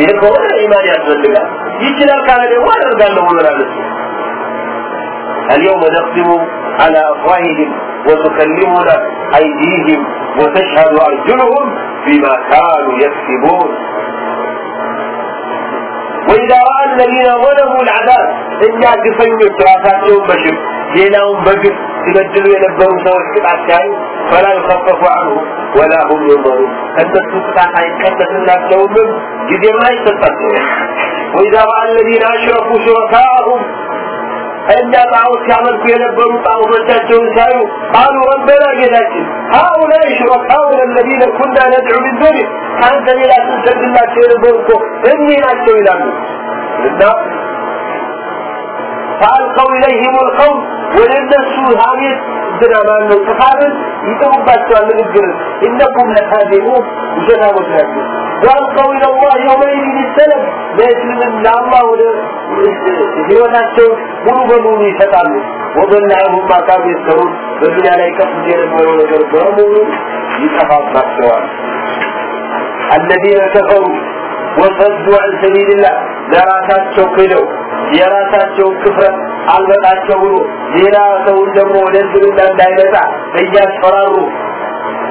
[SPEAKER 2] ይህ ከሆነ ኢማን ያስፈልጋል ይችላል ካለ ደግሞ አደርጋለሁ ብላለች اليوم نختم على أفواههم وتكلمنا أيديهم وتشهد أرجلهم بما كانوا يكسبون وإذا رأى الذين ظلموا العذاب إن قفنوا راساتهم بشر ሌላውን በግፍ ሲበድሉ የነበሩ ሰዎች ቅጣት ሲያዩ ፈላ ይከፈፉ አንሁ ወላ ሁም ዩንظሩ ከእነሱ ቅጣት አይቀነስላቸውም ጊዜም አይሰጣቸውም ወኢዛ ረአ አለዚነ አሽረኩ ሹረካአሁም እኛ ጣዖት ሲያመልኩ የነበሩ ጣዖቶቻቸውን ሲያዩ ቃሉ ረበና ጌታችን ሀኡላይ ሹረካኡና አለዚነ ኩና ነድዑ ሚን ዱኒህ ከአንተ ሌላ ስንሰግድላቸው የነበሩ እኮ እኒህ ናቸው ይላሉ። እና فألقوا إليهم القول ولنسوا هامية الدنامان لو تفعلوا يتموا باتوا من إنكم لكاذبون وجنا وجناتهم وألقوا إلى الله يومئذ السلام لا يسلم إلا الله ህይወታቸው ሙሉ በሙሉ ይሰጣሉ ወበላ ዐንሁም ማ ካኑ የስከሩን በዱንያ ላይ ከፍ የነበረው ነገር በሙሉ ይጠፋባቸዋል الذين كفروا ወሰዱ አን ሰቢልላህ ለራሳቸው ክደው የራሳቸው ክፍረት አልበጣቸው ብሎ ሌላ ሰውን ደግሞ ወደ እስልምና እንዳይመጣ እያስፈራሩ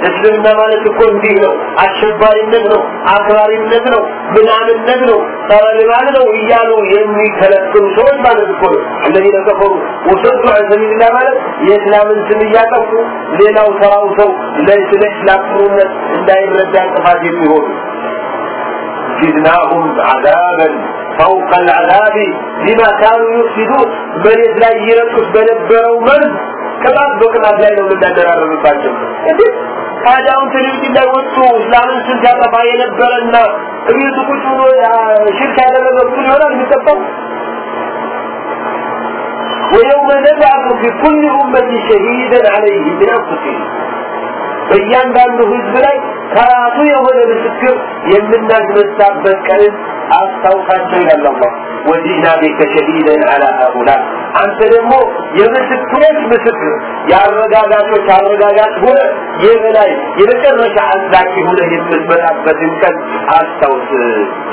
[SPEAKER 2] እስልምና ማለት እኮ እንዲህ ነው፣ አሸባሪነት ነው፣ አክራሪነት ነው፣ ምናምነት ነው፣ ጠረልባል ነው እያሉ የሚከለክሉ ሰዎች ማለት እኮ ነው። እነዚህ ለከፈሩ ወሰዱ አን ሰቢልላህ ማለት የእስላምን ስም እያጠፉ ሌላው ሰራው ሰው ስለ ኢስላም ጥሩነት እንዳይረዳ እንቅፋት የሚሆኑ زدناهم عذابا فوق العذاب بما كانوا يفسدون መሬት ላይ ይረጡት በነበረው መርዝ ቅጣት በቅጣት ላይ ነው የምናደራረብባቸው እንዴት ታዲያውን ቴሌቪዥን ላይ ወጥቶ እስላምን ስም ሲያጠፋ የነበረና እቤቱ ቁጭ ብሎ ሽርክ ያደረገ እኩል ይሆናል የሚጠፋው ويوم نبعث في كل أمة شهيدا عليهم من أنفسهم በእያንዳንዱ ህዝብ ላይ ከራሱ የሆነ ምስክር የምናስነሳበት ቀንን አስታውሳቸው ይላል አላህ። ወጂና ቢከ ሸሂደን አላ ሀኡላ አንተ ደግሞ የምስክሮች ምስክር የአረጋጋጮች አረጋጋጭ ሆነ የበላይ የመጨረሻ አዝላቂ ሆነ የምትመጣበትን ቀን አስታውስ።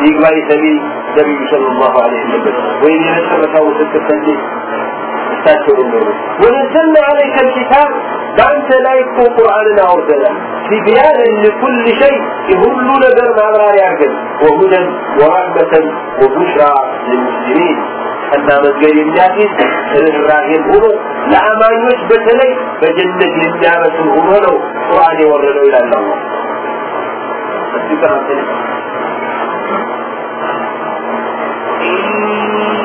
[SPEAKER 2] ይግባኝ ሰሚ ነቢዩ ስለ ላሁ ለ ወሰለም። ወይም የመጨረሻው ምስክር ሰሚ ነበሩ ወነዘልና አለይከ ልኪታብ በአንተ ላይ እኮ ቁርአንን አውርደናል ቲቢያንን ለኩል ሸይ የሁሉ ነገር ማብራሪያ አድርገን ወሁደን ወራህመተን ወቡሽራ ልልሙስሊሚን እና መዝገብ የሚያስይዝ ርኅራሄም ሆኖ ለአማኞች በተለይ በጀነት የሚያበስር ሆኖ ነው ቁርአን የወረደው ይላል አላህ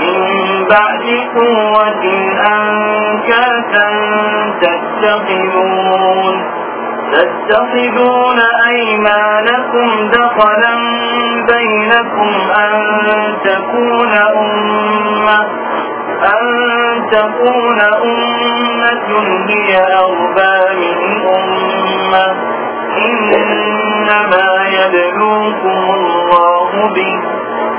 [SPEAKER 3] من بعد قوة أنكاثا تتخذون تتخذون أيمانكم دخلا بينكم أن تكون أمة أن تكون أمة هي أربى من أمة. إنما يبلوكم الله به.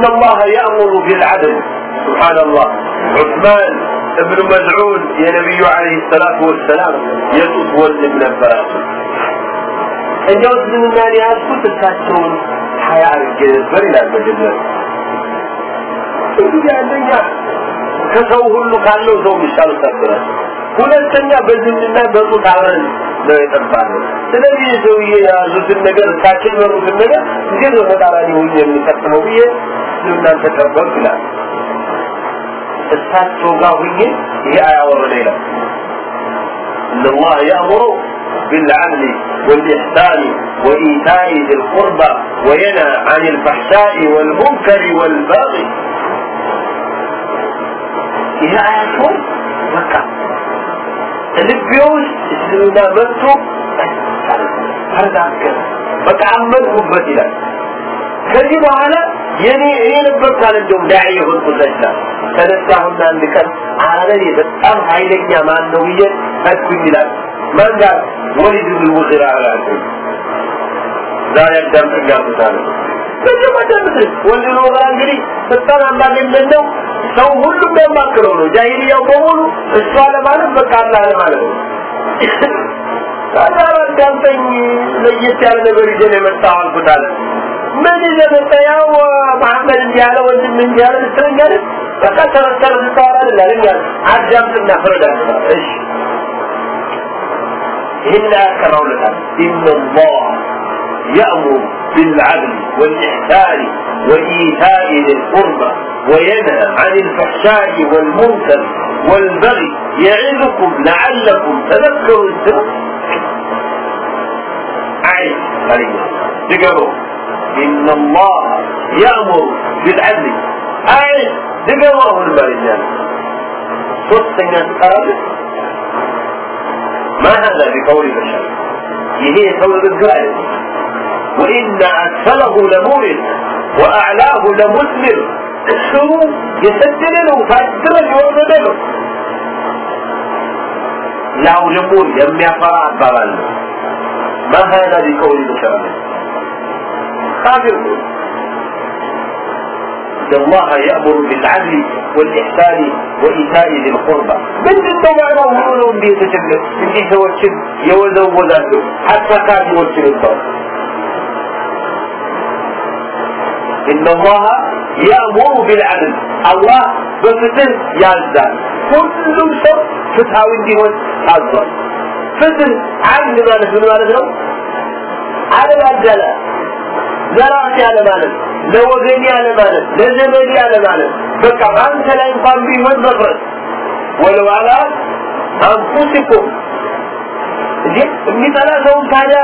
[SPEAKER 2] إن الله يأمر بالعدل سبحان الله عثمان ابن مزعون يا نبي عليه الصلاة والسلام يسوس ወንድም ነበራቸው እኛ እስልምናን ያዝኩት እሳቸውን ሀያ አድርጌ ነበር ይላል መጀመር እንግዲህ አንደኛ ከሰው ሁሉ ካለው ሰው የሚሻሉት ነበራቸው ሁለተኛ በዝምድና በጡት አብረን ነው የጠባነው ስለዚህ ሰውዬ የያዙትን ነገር እሳቸው የመሩትን ነገር እንዴት ነው ተቃራኒ ሆኜ የሚቀጥለው ብዬ ዝምናን ተቀበልኩ ይላል እሳቸው ጋር ሁኜ ይሄ አያወረደ ይላል إن الله يأمر بالعدل والإحسان وإيتاء ذي القربى وينهى عن الفحشاء والمنكر والبغي ይህ አያቶን በቃ ልቤ ውስጥ እስልምና መጥቶ ተረጋገጠ በቃ አመንኩበት ይላል ከዚህ በኋላ የኔ እኔ ነበር ካለ እንደውም ዳዒ የሆንኩት ይችላል ተነሳሁና አንድ ቀን አረኔ በጣም ኃይለኛ ማን ነው ብዬ ሄድኩኝ ይላል። ማን ጋር? ወሊድ ብን ሙጊራ አላልኩኝ ዛሬ አዳምጠኝ አልኩታለሁ መጀመሪያ ምድር ወንድ ነው እንግዲህ በጣም አምባገነን ነው? ሰው ሁሉም ያማክረው ነው። ጃሂልያው በሙሉ እሷ ለማለት በቃ አላህ ለማለት ነው። ታዲያ አዳምጠኝ ለየት ያለ ነገር ይዤ ነው የመጣው አልኩት አለ ምን ይዘህ መጣ ያው መሐመድ እንዲህ ያለ ወንድም እንዲህ ያለ ልትለኛል በቃ ተረተረ ልታወራ አይደል አዳምጥና ፍረዳ እሺ ይህን ያከራውለታል ኢነላህ يأمر بالعدل والإحسان وإيتاء ذي القربى وينهى عن الفحشاء والمنكر والبغي يعظكم لعلكم تذكرون عين عليه تقروا إن الله يأمر بالعدل. أي دقوا البرجان صدق الناس ما هذا بقول بشر؟ إيه يهي قول الجائز؟ وإن أسفله لمؤمن وأعلاه لمثمر السوء يسجل له فأسدل يوم له. لو لمؤمن يمي أفرع ما هذا بقول بشر؟ خابره إن الله يأمر بالعدل والإحسان وإيتاء ذي القربى. من الطبع ما هو لهم بيتشلل من إيسا والشل يوزن وذاته حتى كان يوزن الضوء إن الله يأمر بالعدل. الله بفتن يزدان كل شر فتحاوي ديون أزوان فتن عدل ما نفهم ما نفهم عدل عدل ለራሴ ያለ ማለት ለወገኔ ያለ ማለት ለዘመዴ ያለ ማለት በቃ አንተ ላይ እንኳን ቢሆን መፍረድ ወለው አላ አንፉሲኩም። የሚጠላ ሰውን ታዲያ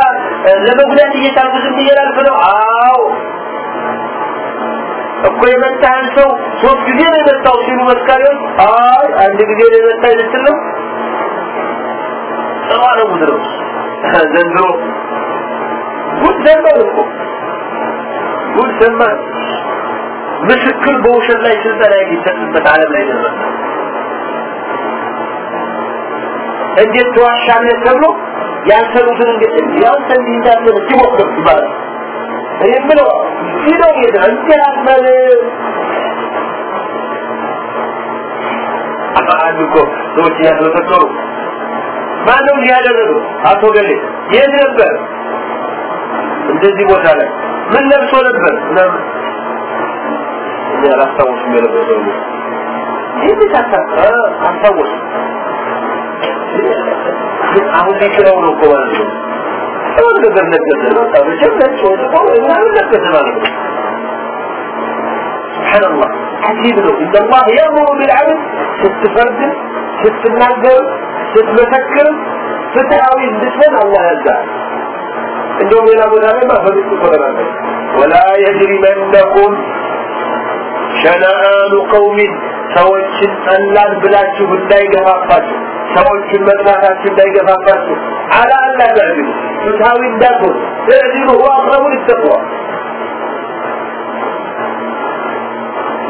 [SPEAKER 2] ለመጉዳት እየታጉ ዝም እየላልፍ ነው አዎ። እኮ የመታህን ሰው ሶስት ጊዜ ነው የመታው ሲሉ መስካሪዎች? አይ አንድ ጊዜ ነው የመታኝ ልትል ነው? አለ ምድረው ዘንድሮ ጉድ ዘንበር እኮ ጉድ ዘንበር ምስክር በውሸት ላይ ስልጠና የሚሰጥበት ዓለም ላይ ደረሰ እንዴት ተዋሻለህ ተብሎ ያልሰሩትን እንዴት ያንተ እንዲህ እንዳትል ይባላል የምለው ሲለው ሄደ እንዲህ አትበል አንድ እኮ ሰዎች እያስመሰከሩ ማነው እንዲህ ያደረገው አቶ ገሌ የት ነበር እንደዚህ ቦታ ላይ ምን ለብሶ ነበር? እኔ አላስታውስም የለበሰው ይህ አስታወስ አሁን ሊችለው ነው እኮ ማለት ነው። የሆነ ነገር ነገሰ ነው። መቼም ነጭ ወጥቶ ምናምን ነገሰ ማለት ነው። ስብሓንላህ አጂብ ነው። ኢነላህ የእምሩ ቢልዓድል ስትፈርድ ስትናገር ስትመሰክር ፍትሃዊ እንድትሆን አላህ ያዛል እንደውም ሌላ ቦታ ላይ ማፈሪቅ ይቆረናል ወላ የጅሪመነኩም ሸነአኑ ቀውሚን ሰዎችን ጠላን ብላችሁ እንዳይገፋፋችሁ ሰዎችን መጥራታችሁ እንዳይገፋፋችሁ አላ አላ ተዕድሉ ፍትሃዊ እንዳትሆን ተዕድሉ ሁወ አቅረቡ ሊተቅዋ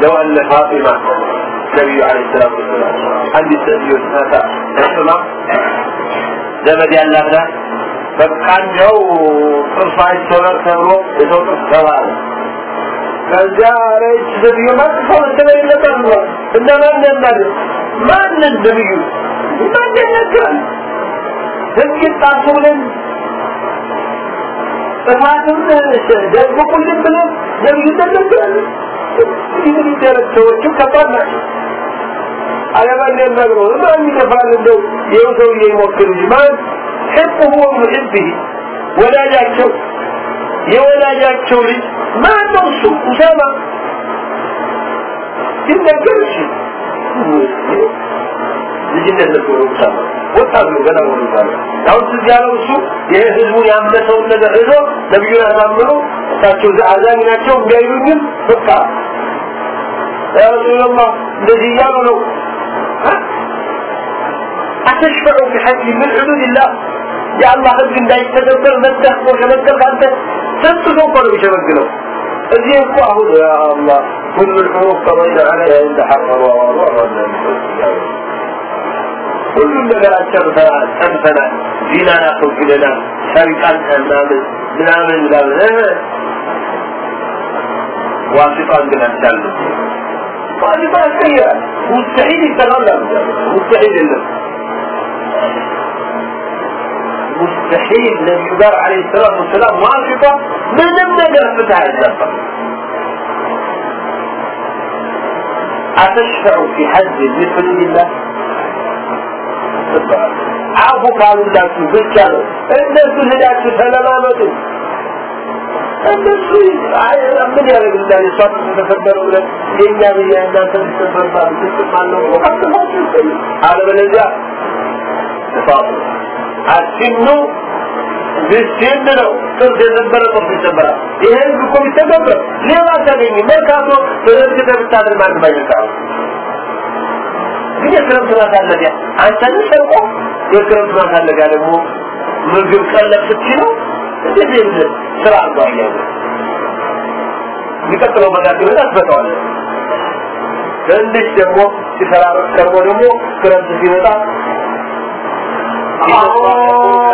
[SPEAKER 2] لو أن فاطمة النبي عليه الصلاة والسلام عندي تأثير سنة تسمع ዘመድ ያላት ናት በቃ እንደው ጥርሷ ይሰበር ተብሎ የሰው ጥርስ ተባለ ከዚያ ረጅ ነብዩ ማጥፎ መሰለኝ ነበር ብሏል እና ማን ያናል ማንን ነብዩ ማን ያናግራል ህግ ጣሱ ብለን ጥፋትን ደብቁልን ብለን ነብዩ ተነግራለን ይህ የሚደረግ ሰዎቹ ከባድ ናቸው። አለማን ያናግረው ማን ይደፋል እንደው ይኸው ሰውዬ ይሞክር እንጂ ማን ሕቁሁ ወሙሕቢህ ወዳጃቸው የወዳጃቸው ልጅ ማን ነው እሱ? ኡሳማ። ሲነገር እሺ ልጅነት ነበር ኡሳማ። ወጣት ነው ገና ወሩ ታለ አሁን ትዝ ያለው እሱ ይሄ ህዝቡን ያመሰውን ነገር ሄዶ ነብዩን አሳምኖ እሳቸው አዛኝ ናቸው እንዲያዩኝም በቃ ያ ረሱላላህ እንደዚህ እያሉ ነው። አተሽፈዑ ቢሐጅ ምን ሑዱድላህ የአላህ ህግ እንዳይተገበር መዳፍ ከመደፍ አንተ ሰጥቶ እኮ ነው የሚሸመግለው እዚህ እኮ አሁን ያአላ ሁሉ ልሑቅ ተመይነ አለያ እንደ ሐቀሩ ሁሉም ነገር አጨርሰናል ጨርሰናል ዚናን አስወግደናል ሸሪቃን ምናምን ምናምን ምናምን ዋሲጣን ግን አቻለ ዋሲጣ ያስቀይራል ሙስተሒል ይሰራል ሙስተሒል የለም مستحيل النبي قال عليه الصلاة والسلام واثقة من النجر فتح الزفر أتشفع في حد من حدود الله عافو قالوا لا تذكروا الناس هداك تلمامة الناس ምን ያደርግልናል የሷን ተፈበረ ብለን የእኛ ብያ እናንተ ተፈባ ትስማለው አለበለዚያ ተፋሩ አሲኑ ብስን ነው። ጥርስ የነበረ ጥርስ ይሰበራል። ይሄ ህዝብ እኮ ቢተገበር ሌላ ታገኝ መርካቶ ተዘርግተ ብታድር ማንም አይነካም። ግን የክረምት ማሳለፊያ አንተን ሰርቆ የክረምት ማሳለፊያ ደግሞ ምግብ ቀለብ ስትችለው እንዴት ይህ ስራ አርጓ እያለ የሚቀጥለው በጋ ሲመጣ ትንሽ ደግሞ ሲፈራረቅ ቀርቦ ደግሞ ክረምት ሲመጣ الله